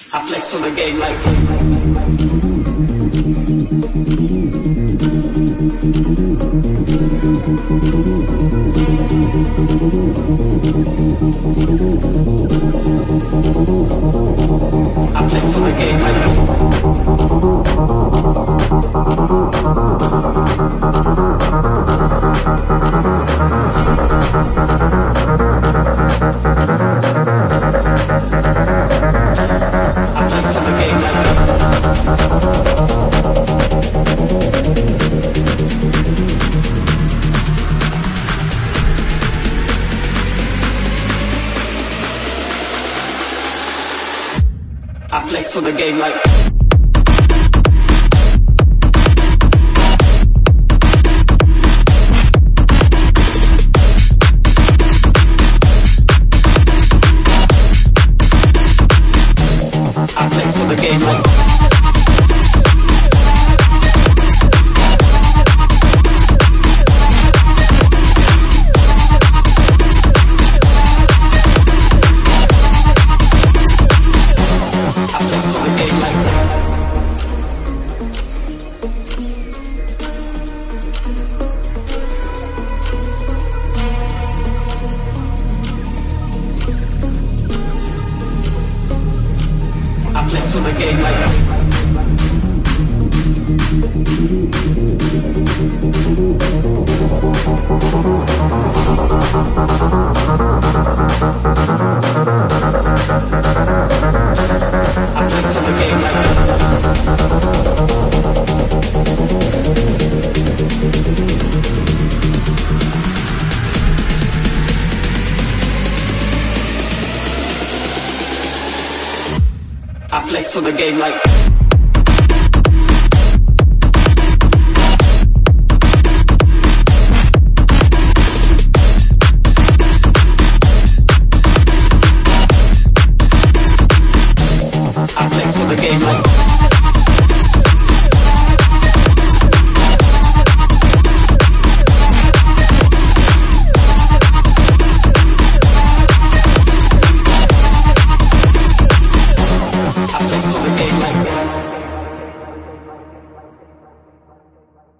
I flex on the game like. I flex on the game like. Flex on the game like. Flex on the game like. flex on the game like I flex on the game like flex on the game like... I flex on the game like...